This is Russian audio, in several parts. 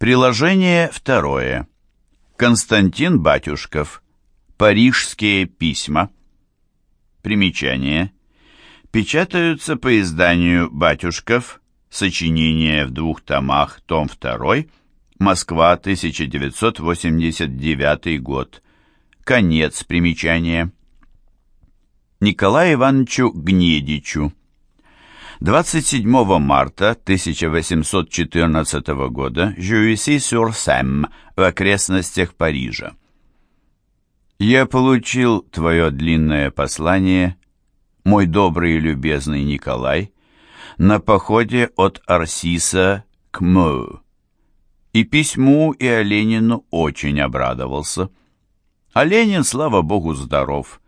Приложение второе. Константин Батюшков. Парижские письма. Примечание. Печатаются по изданию «Батюшков», сочинение в двух томах, том 2, Москва, 1989 год. Конец примечания. Николаю Ивановичу Гнедичу. 27 марта 1814 года Жюиси-сюр-Сэм в окрестностях Парижа. Я получил твое длинное послание, мой добрый и любезный Николай, на походе от Арсиса к Мö. И письму, и Оленину очень обрадовался. Оленин, слава богу, здоров.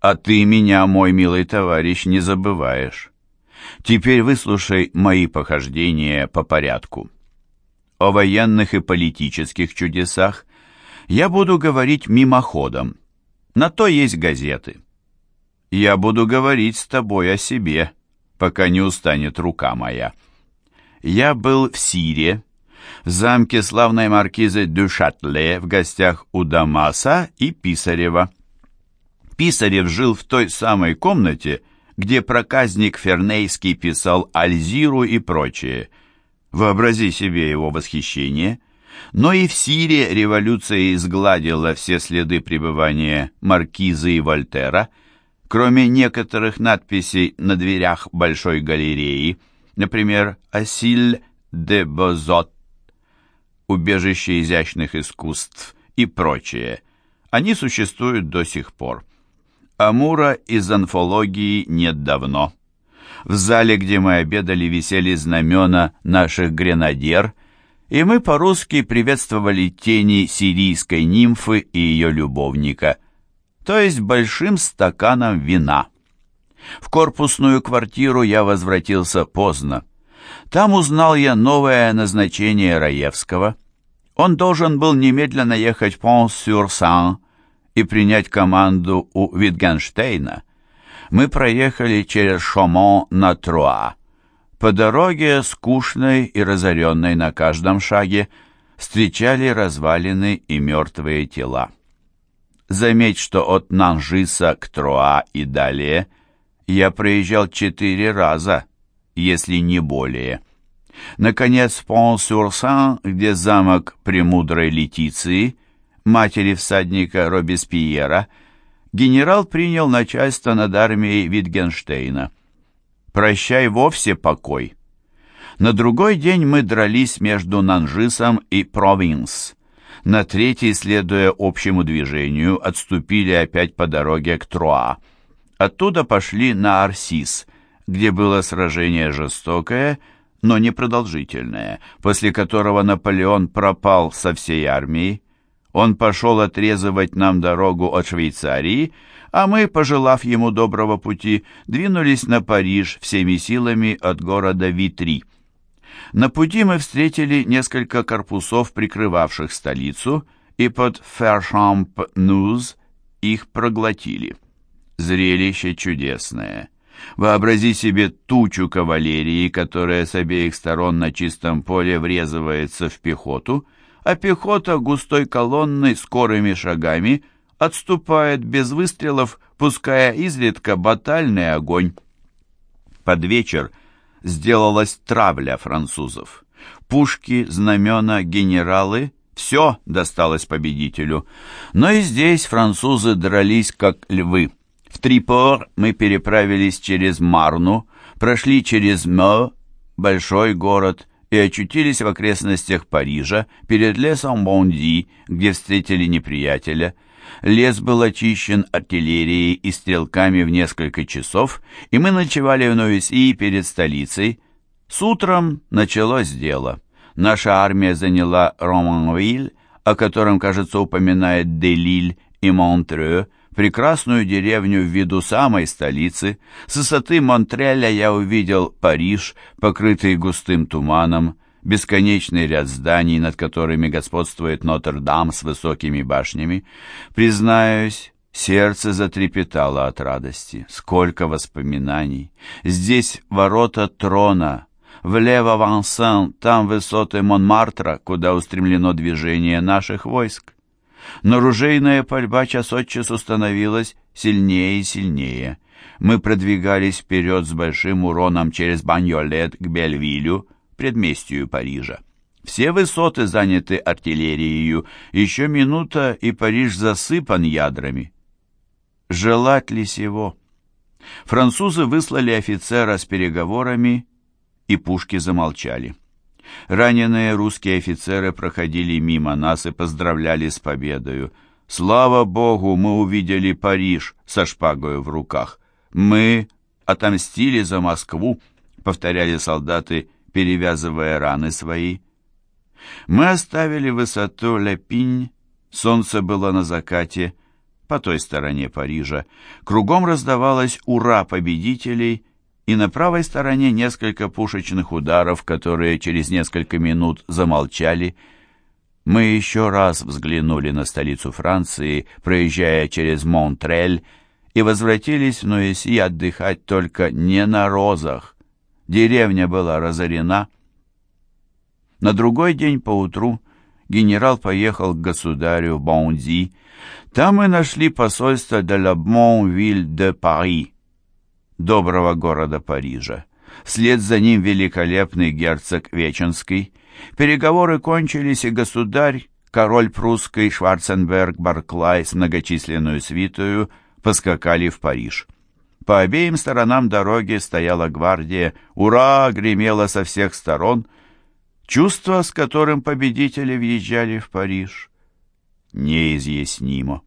А ты меня, мой милый товарищ, не забываешь. Теперь выслушай мои похождения по порядку. О военных и политических чудесах я буду говорить мимоходом. На то есть газеты. Я буду говорить с тобой о себе, пока не устанет рука моя. Я был в Сире, в замке славной маркизы Дюшатле в гостях у Дамаса и Писарева. Писарев жил в той самой комнате, где проказник Фернейский писал Альзиру и прочее. Вообрази себе его восхищение. Но и в Сирии революция изгладила все следы пребывания Маркизы и Вольтера, кроме некоторых надписей на дверях Большой галереи, например, «Асиль де Бозот», «Убежище изящных искусств» и прочее. Они существуют до сих пор. Амура из анфологии нет давно. В зале, где мы обедали, висели знамена наших гренадер, и мы по-русски приветствовали тени сирийской нимфы и ее любовника, то есть большим стаканом вина. В корпусную квартиру я возвратился поздно. Там узнал я новое назначение Раевского. Он должен был немедленно ехать в Пон-сюр-Сан, и принять команду у Витгенштейна, мы проехали через Шомон на Труа. По дороге, скучной и разоренной на каждом шаге, встречали развалины и мертвые тела. Заметь, что от Нанжиса к Труа и далее я проезжал четыре раза, если не более. Наконец, Пон-Сюрсан, где замок Премудрой Летиции, матери всадника Робеспьера, генерал принял начальство над армией Витгенштейна. «Прощай вовсе покой». На другой день мы дрались между Нанжисом и Провинс. На третий, следуя общему движению, отступили опять по дороге к Троа. Оттуда пошли на Арсис, где было сражение жестокое, но непродолжительное, после которого Наполеон пропал со всей армией. Он пошел отрезывать нам дорогу от Швейцарии, а мы, пожелав ему доброго пути, двинулись на Париж всеми силами от города Витри. На пути мы встретили несколько корпусов, прикрывавших столицу, и под Фершамп-Нуз их проглотили. Зрелище чудесное. Вообрази себе тучу кавалерии, которая с обеих сторон на чистом поле врезывается в пехоту, а пехота густой колонной скорыми шагами отступает без выстрелов, пуская изредка батальный огонь. Под вечер сделалась травля французов. Пушки, знамена, генералы — все досталось победителю. Но и здесь французы дрались как львы. В Трипор мы переправились через Марну, прошли через Мё, большой город, и очутились в окрестностях Парижа, перед лесом Бонди, где встретили неприятеля. Лес был очищен артиллерией и стрелками в несколько часов, и мы ночевали в Новисии перед столицей. С утром началось дело. Наша армия заняла Романвиль, о котором, кажется, упоминает Делиль и Монтрeux, прекрасную деревню в виду самой столицы. С высоты Монтреля я увидел Париж, покрытый густым туманом, бесконечный ряд зданий, над которыми господствует Нотр-Дам с высокими башнями. Признаюсь, сердце затрепетало от радости. Сколько воспоминаний! Здесь ворота трона, влево Вансен, там высоты Монмартра, куда устремлено движение наших войск. Но ружейная пальба час от часу становилась сильнее и сильнее. Мы продвигались вперед с большим уроном через Баньолет к Бельвилю, предместью Парижа. Все высоты заняты артиллерией, еще минута, и Париж засыпан ядрами. Желать ли сего? Французы выслали офицера с переговорами, и пушки замолчали. Раненые русские офицеры проходили мимо нас и поздравляли с победою. «Слава Богу, мы увидели Париж со шпагою в руках. Мы отомстили за Москву», — повторяли солдаты, перевязывая раны свои. Мы оставили высоту Лепинь, солнце было на закате, по той стороне Парижа. Кругом раздавалось «Ура!» победителей, и на правой стороне несколько пушечных ударов, которые через несколько минут замолчали. Мы еще раз взглянули на столицу Франции, проезжая через Монтрель, и возвратились в Нуэси отдыхать только не на розах. Деревня была разорена. На другой день поутру генерал поехал к государю Бонди. Там мы нашли посольство де ла Бонвиль-де-Пари, доброго города Парижа. Вслед за ним великолепный герцог Веченский. Переговоры кончились, и государь, король прусский Шварценберг Барклай с многочисленную свитою поскакали в Париж. По обеим сторонам дороги стояла гвардия, «Ура!» гремело со всех сторон. Чувство, с которым победители въезжали в Париж, неизъяснимо.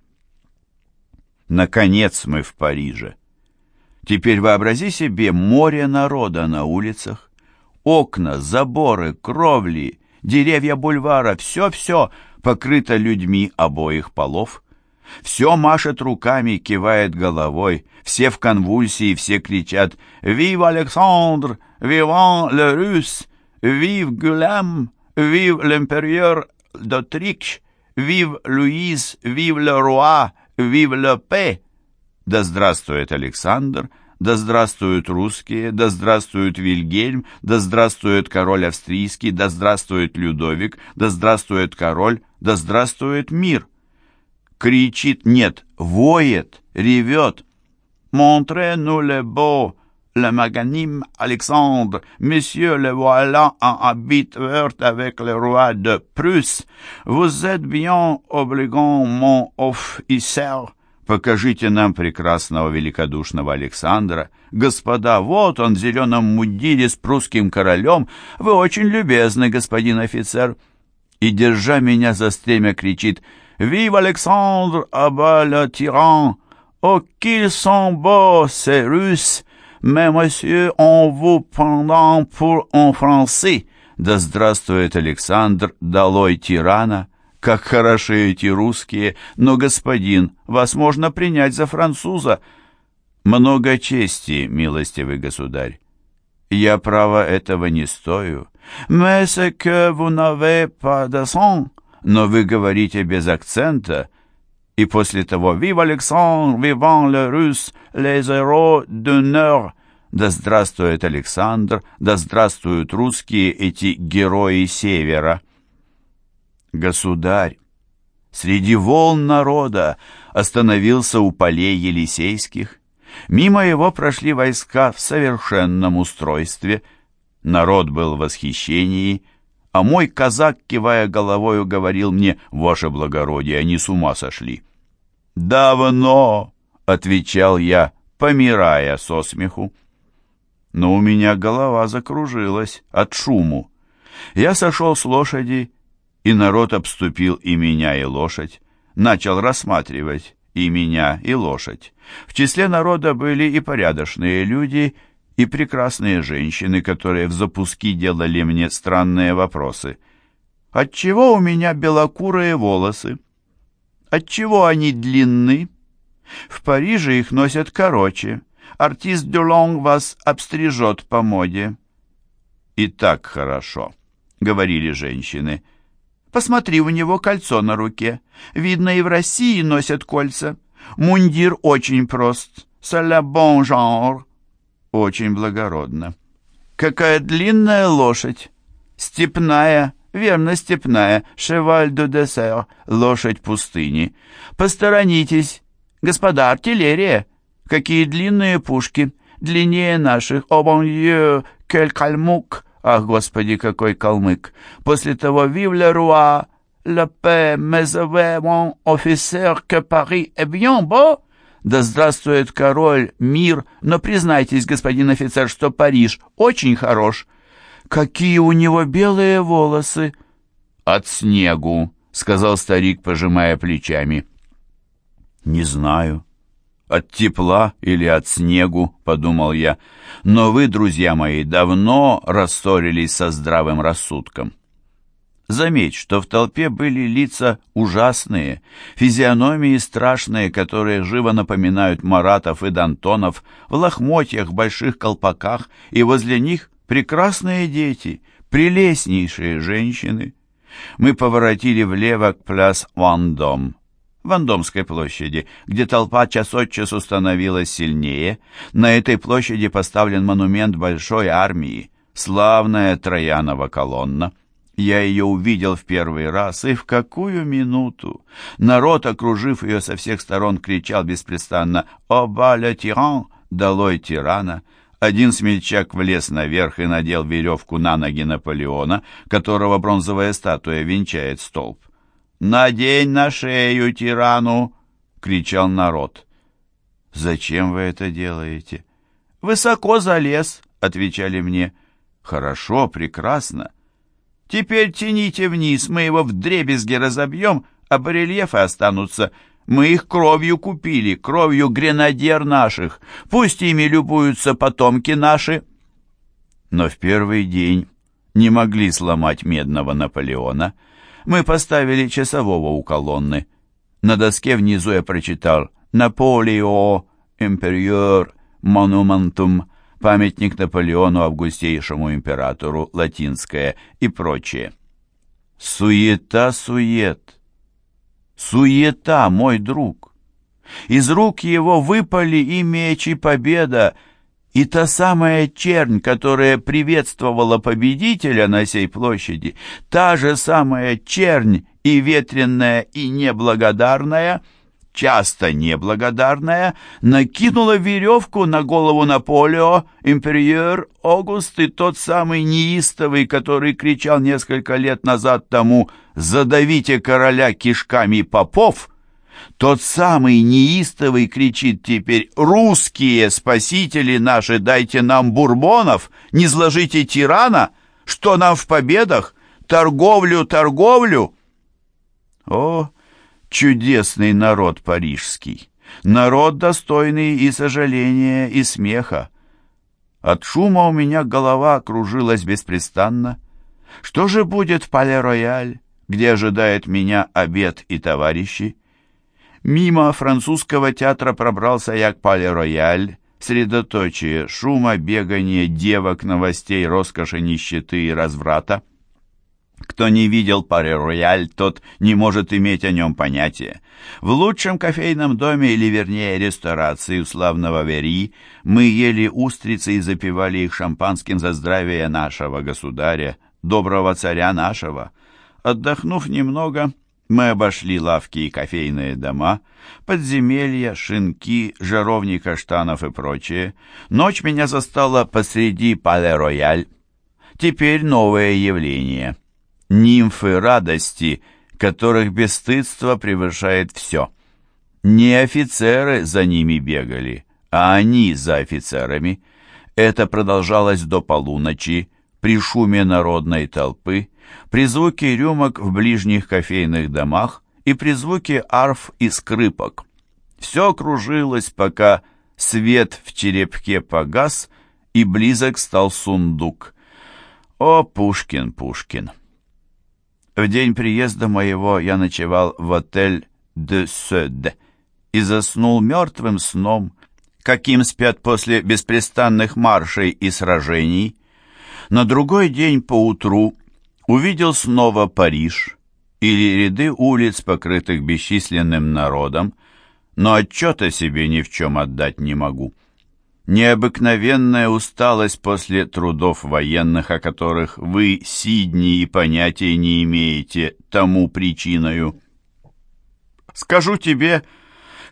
Наконец мы в Париже. Теперь вообрази себе море народа на улицах. Окна, заборы, кровли, деревья бульвара, все-все покрыто людьми обоих полов. Все машет руками, кивает головой, все в конвульсии, все кричат «Вив Александр! Виван le Russe! Вив Гулям! Вив l'Imпериор d'Autriche! Вив Луиз! Вив le Roi! Вив le Paix!» Да здравствует Александр, да здравствуют русские, да здравствует Вильгельм, да здравствует король австрийский, да здравствует Людовик, да здравствует король, да здравствует мир. Кричит, нет, воет, ревет. «Montrez-nous le beau, le magnanime Alexandre, monsieur le voilà en habit avec le roi de Prusse. Vous êtes bien obligant, mon officier». Покажите нам прекрасного великодушного Александра. Господа, вот он в зеленом мундире с прусским королем. Вы очень любезны, господин офицер. И, держа меня за стремя, кричит «Вив Александр, аба le tyran! Oh, qu'ils sont beaux, ces Russes! Mais, monsieur, on vous prend pour un Français!» Да здравствует Александр, долой тирана! Как хороши эти русские! Но, господин, вас можно принять за француза. Много чести, милостивый государь. Я, право, этого не стою. Mais c'est que vous n'avez pas d'accent. Но вы говорите без акцента. И после того «Vive Александр! Vivant le Russe! Les héros d'honneur!» Да здравствует Александр! Да здравствуют русские, эти герои Севера! Государь, среди волн народа остановился у полей Елисейских. Мимо его прошли войска в совершенном устройстве. Народ был в восхищении, а мой казак, кивая головою, говорил мне, «Ваше благородие, они с ума сошли». «Давно!» — отвечал я, помирая со смеху. Но у меня голова закружилась от шуму. Я сошел с лошади и народ обступил и меня, и лошадь, начал рассматривать и меня, и лошадь. В числе народа были и порядочные люди, и прекрасные женщины, которые в запуски делали мне странные вопросы. Отчего у меня белокурые волосы? Отчего они длинны? В Париже их носят короче. Артист Дюлонг вас обстрижет по моде. «И так хорошо», — говорили женщины, — Посмотри, у него кольцо на руке. Видно, и в России носят кольца. Мундир очень прост. Le bon genre. Очень благородно. какая длинная лошадь! Степная, верно, степная, шеваль де десер, лошадь пустыни. Посторонитесь, господа, артиллерия! Какие длинные пушки! Длиннее наших, о бон кель кальмук! Ах, господи, какой калмык! После того, вив ле руа, le paix, mais mon officier que Paris est bien beau!» «Да здравствует король, мир! Но признайтесь, господин офицер, что Париж очень хорош!» «Какие у него белые волосы!» «От снегу!» — сказал старик, пожимая плечами. «Не знаю. От тепла или от снегу?» — подумал я. «Но вы, друзья мои, давно рассорились со здравым рассудком. Заметь, что в толпе были лица ужасные, физиономии страшные, которые живо напоминают Маратов и Дантонов, в лохмотьях, больших колпаках, и возле них прекрасные дети, прелестнейшие женщины. Мы поворотили влево к пляс Вандом, Вандомской площади, где толпа час от часу становилась сильнее. На этой площади поставлен монумент большой армии, славная Троянова колонна. Я ее увидел в первый раз, и в какую минуту! Народ, окружив ее со всех сторон, кричал беспрестанно «О, баля тиран! Долой тирана!» Один смельчак влез наверх и надел веревку на ноги Наполеона, которого бронзовая статуя венчает столб. «Надень на шею тирану!» — кричал народ. «Зачем вы это делаете?» «Высоко залез», — отвечали мне. «Хорошо, прекрасно. Теперь тяните вниз, мы его вдребезги разобьем, а барельефы останутся. Мы их кровью купили, кровью гренадер наших. Пусть ими любуются потомки наши. Но в первый день не могли сломать медного Наполеона. Мы поставили часового у колонны. На доске внизу я прочитал «Наполео, империор, монументум» памятник Наполеону Августейшему императору, латинское и прочее. Суета-сует. Суета, мой друг. Из рук его выпали и меч, и победа, и та самая чернь, которая приветствовала победителя на сей площади, та же самая чернь и ветренная, и неблагодарная — часто неблагодарная, накинула веревку на голову Наполео, империер Огуст и тот самый неистовый, который кричал несколько лет назад тому «Задавите короля кишками попов!» Тот самый неистовый кричит теперь «Русские спасители наши, дайте нам бурбонов, не сложите тирана, что нам в победах, торговлю, торговлю!» О, чудесный народ парижский, народ достойный и сожаления, и смеха. От шума у меня голова кружилась беспрестанно. Что же будет в Пале-Рояль, где ожидает меня обед и товарищи? Мимо французского театра пробрался я к Пале-Рояль, средоточие шума, бегания, девок, новостей, роскоши, нищеты и разврата. Кто не видел Паре-Рояль, тот не может иметь о нем понятия. В лучшем кофейном доме, или вернее ресторации у славного Вери, мы ели устрицы и запивали их шампанским за здравие нашего государя, доброго царя нашего. Отдохнув немного, мы обошли лавки и кофейные дома, подземелья, шинки, жаровни каштанов и прочее. Ночь меня застала посреди Пале-Рояль. Теперь новое явление — нимфы радости, которых бесстыдство превышает все. Не офицеры за ними бегали, а они за офицерами. Это продолжалось до полуночи, при шуме народной толпы, при звуке рюмок в ближних кофейных домах и при звуке арф и скрипок. Все кружилось, пока свет в черепке погас, и близок стал сундук. О, Пушкин, Пушкин! В день приезда моего я ночевал в отель «Де Сөд» и заснул мертвым сном, каким спят после беспрестанных маршей и сражений. На другой день поутру увидел снова Париж или ряды улиц, покрытых бесчисленным народом, но отчета себе ни в чем отдать не могу. необыкновенная усталость после трудов военных, о которых вы, Сидни, и понятия не имеете тому причиною. Скажу тебе,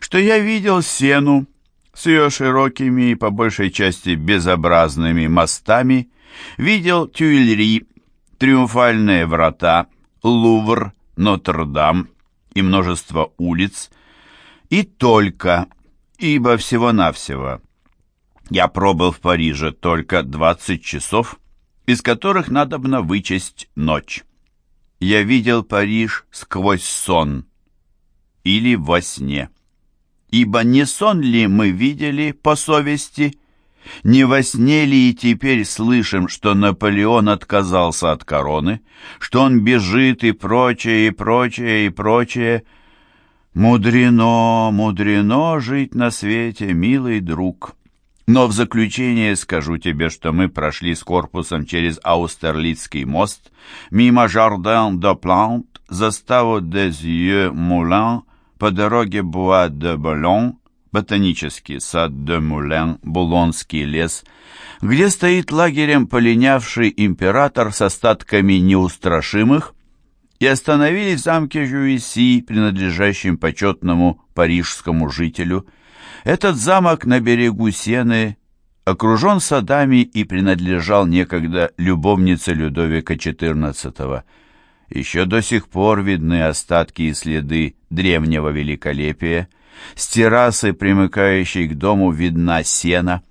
что я видел Сену с ее широкими и по большей части безобразными мостами, видел Тюильри, Триумфальные врата, Лувр, Нотр-Дам и множество улиц, и только, ибо всего-навсего я пробыл в Париже только 20 часов, из которых надобно вычесть ночь. Я видел Париж сквозь сон или во сне. Ибо не сон ли мы видели по совести? Не во сне ли и теперь слышим, что Наполеон отказался от короны, что он бежит и прочее, и прочее, и прочее? Мудрено, мудрено жить на свете, милый друг. Но в заключение скажу тебе, что мы прошли с корпусом через Аустерлицкий мост, мимо Жардин де Плант, заставу Дезье Мулан, по дороге Буа де Болон, ботанический сад де Мулен, Булонский лес, где стоит лагерем полинявший император с остатками неустрашимых, и остановились в замке Жюиси, принадлежащем почетному парижскому жителю, этот замок на берегу Сены окружен садами и принадлежал некогда любовнице Людовика XIV. Еще до сих пор видны остатки и следы древнего великолепия. С террасы, примыкающей к дому, видна сена.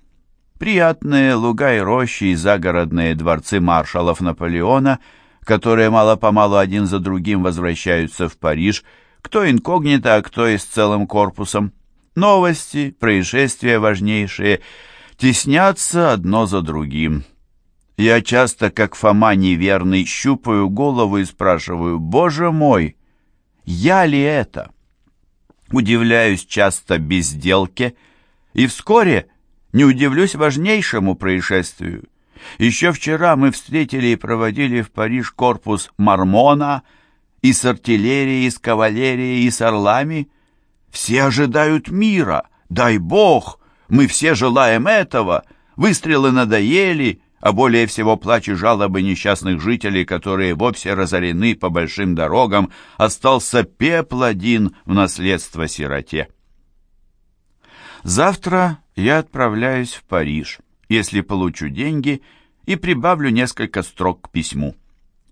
Приятные луга и рощи и загородные дворцы маршалов Наполеона, которые мало-помалу один за другим возвращаются в Париж, кто инкогнито, а кто и с целым корпусом. Новости, происшествия важнейшие теснятся одно за другим. Я часто, как Фома неверный, щупаю голову и спрашиваю, «Боже мой, я ли это?» Удивляюсь часто безделке, и вскоре не удивлюсь важнейшему происшествию. Еще вчера мы встретили и проводили в Париж корпус Мармона и с артиллерией, и с кавалерией, и с орлами, все ожидают мира. Дай Бог, мы все желаем этого. Выстрелы надоели, а более всего плач и жалобы несчастных жителей, которые вовсе разорены по большим дорогам, остался пепл один в наследство сироте. Завтра я отправляюсь в Париж, если получу деньги, и прибавлю несколько строк к письму.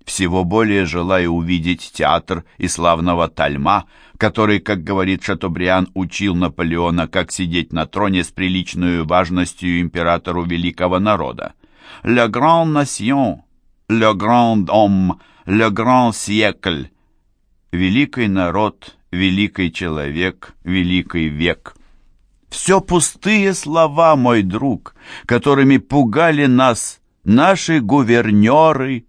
Всего более желаю увидеть театр и славного Тальма, который, как говорит Шатобриан, учил Наполеона, как сидеть на троне с приличной важностью императору великого народа. «Le grand nation», «Le grand homme», «Le grand siècle», «Великий народ», «Великий человек», «Великий век». Все пустые слова, мой друг, которыми пугали нас наши гувернеры,